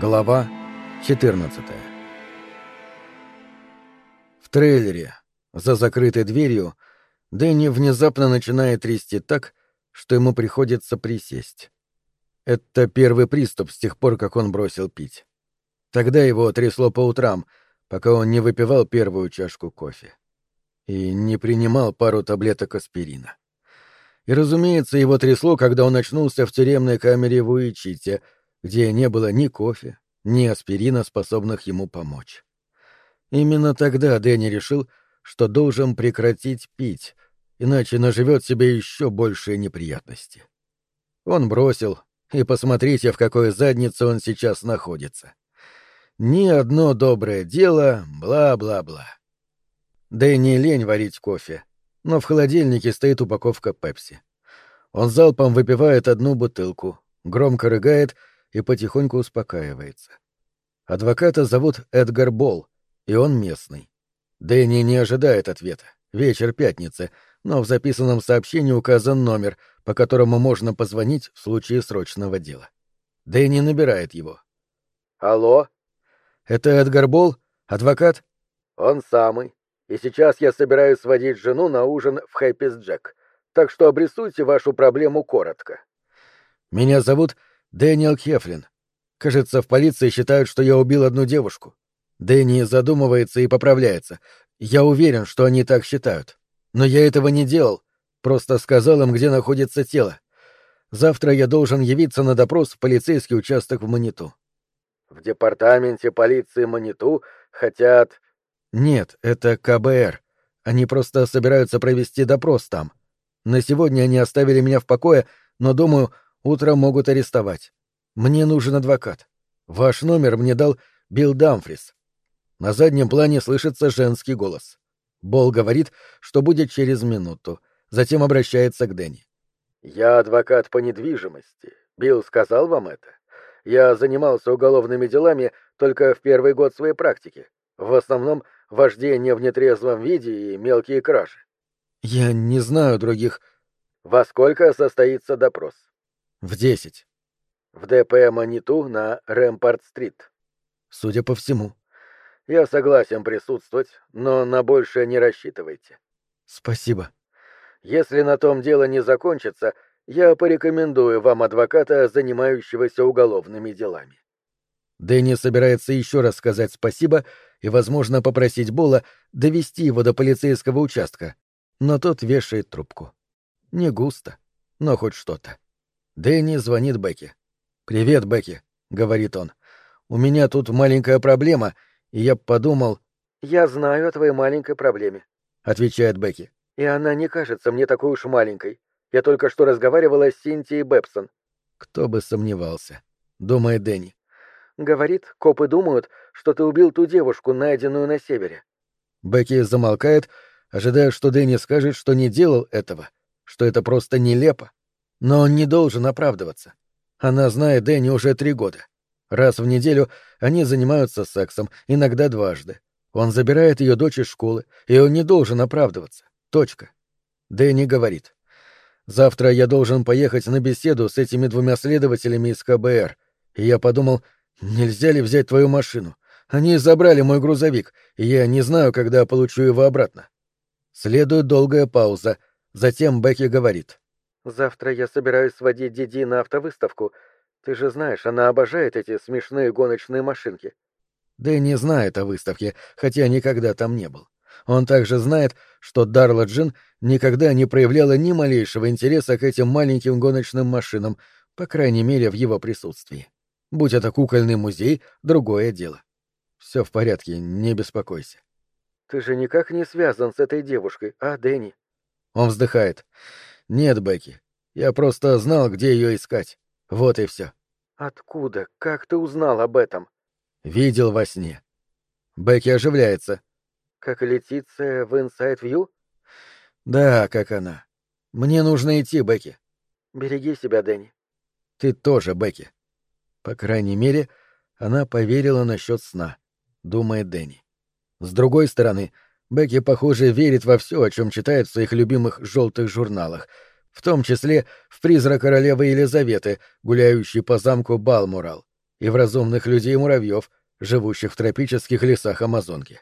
Глава 14 В трейлере, за закрытой дверью, Дэнни внезапно начинает трясти так, что ему приходится присесть. Это первый приступ с тех пор, как он бросил пить. Тогда его трясло по утрам, пока он не выпивал первую чашку кофе. И не принимал пару таблеток аспирина. И, разумеется, его трясло, когда он очнулся в тюремной камере в Уичите, где не было ни кофе, ни аспирина, способных ему помочь. Именно тогда Дэнни решил, что должен прекратить пить, иначе наживет себе еще большие неприятности. Он бросил, и посмотрите, в какой заднице он сейчас находится. Ни одно доброе дело, бла-бла-бла. Дэнни лень варить кофе, но в холодильнике стоит упаковка пепси. Он залпом выпивает одну бутылку, громко рыгает и потихоньку успокаивается. Адвоката зовут Эдгар Болл, и он местный. Дэнни не ожидает ответа. Вечер пятницы, но в записанном сообщении указан номер, по которому можно позвонить в случае срочного дела. Дэнни набирает его. «Алло?» «Это Эдгар Болл? Адвокат?» «Он самый. И сейчас я собираюсь сводить жену на ужин в Хэппис Джек. Так что обрисуйте вашу проблему коротко». «Меня зовут Дэниел Хефлин. Кажется, в полиции считают, что я убил одну девушку. Дэнни задумывается и поправляется. Я уверен, что они так считают. Но я этого не делал. Просто сказал им, где находится тело. Завтра я должен явиться на допрос в полицейский участок в Маниту. В департаменте полиции Маниту хотят... Нет, это КБР. Они просто собираются провести допрос там. На сегодня они оставили меня в покое, но, думаю, утром могут арестовать. Мне нужен адвокат. Ваш номер мне дал Билл Дамфрис. На заднем плане слышится женский голос. Бол говорит, что будет через минуту. Затем обращается к Дэнни. «Я адвокат по недвижимости. Билл сказал вам это? Я занимался уголовными делами только в первый год своей практики. В основном вождение в нетрезвом виде и мелкие кражи. Я не знаю других. Во сколько состоится допрос? В десять. В ДП Маниту на Рэмпарт-стрит. Судя по всему. Я согласен присутствовать, но на большее не рассчитывайте. Спасибо. Если на том дело не закончится, я порекомендую вам адвоката, занимающегося уголовными делами. Дэнни собирается еще раз сказать спасибо и, возможно, попросить Бола довести его до полицейского участка, но тот вешает трубку. Не густо, но хоть что-то. Дэнни звонит Бекки. «Привет, Бекки», — говорит он. «У меня тут маленькая проблема, и я подумал...» «Я знаю о твоей маленькой проблеме», — отвечает Бекки. «И она не кажется мне такой уж маленькой. Я только что разговаривала с Синтией Бепсон». «Кто бы сомневался», — думает Дэнни. «Говорит, копы думают, что ты убил ту девушку, найденную на севере». Бекки замолкает, ожидая, что Дэнни скажет, что не делал этого, что это просто нелепо. Но он не должен оправдываться. Она знает Дэнни уже три года. Раз в неделю они занимаются сексом, иногда дважды. Он забирает ее дочь из школы, и он не должен оправдываться. Точка. Дэнни говорит. «Завтра я должен поехать на беседу с этими двумя следователями из КБР, и я подумал, нельзя ли взять твою машину? Они забрали мой грузовик, и я не знаю, когда получу его обратно». Следует долгая пауза, затем Бекки говорит. «Завтра я собираюсь сводить Диди на автовыставку. Ты же знаешь, она обожает эти смешные гоночные машинки». Дэнни знает о выставке, хотя никогда там не был. Он также знает, что Дарла Джин никогда не проявляла ни малейшего интереса к этим маленьким гоночным машинам, по крайней мере, в его присутствии. Будь это кукольный музей, другое дело. Все в порядке, не беспокойся. Ты же никак не связан с этой девушкой, а, Дэнни? Он вздыхает. Нет, Бекки, я просто знал, где ее искать. Вот и все. Откуда? Как ты узнал об этом? Видел во сне. Бекки оживляется. Как Летиция в Inside View? Да, как она. Мне нужно идти, Бекки. Береги себя, Дэнни. Ты тоже, Бекки. По крайней мере, она поверила насчет сна, думает Дэнни. С другой стороны, Бекки, похоже, верит во все, о чем читает в своих любимых желтых журналах, в том числе в призрак королевы Елизаветы, гуляющей по замку Балмурал. и в разумных людей-муравьев, живущих в тропических лесах Амазонки.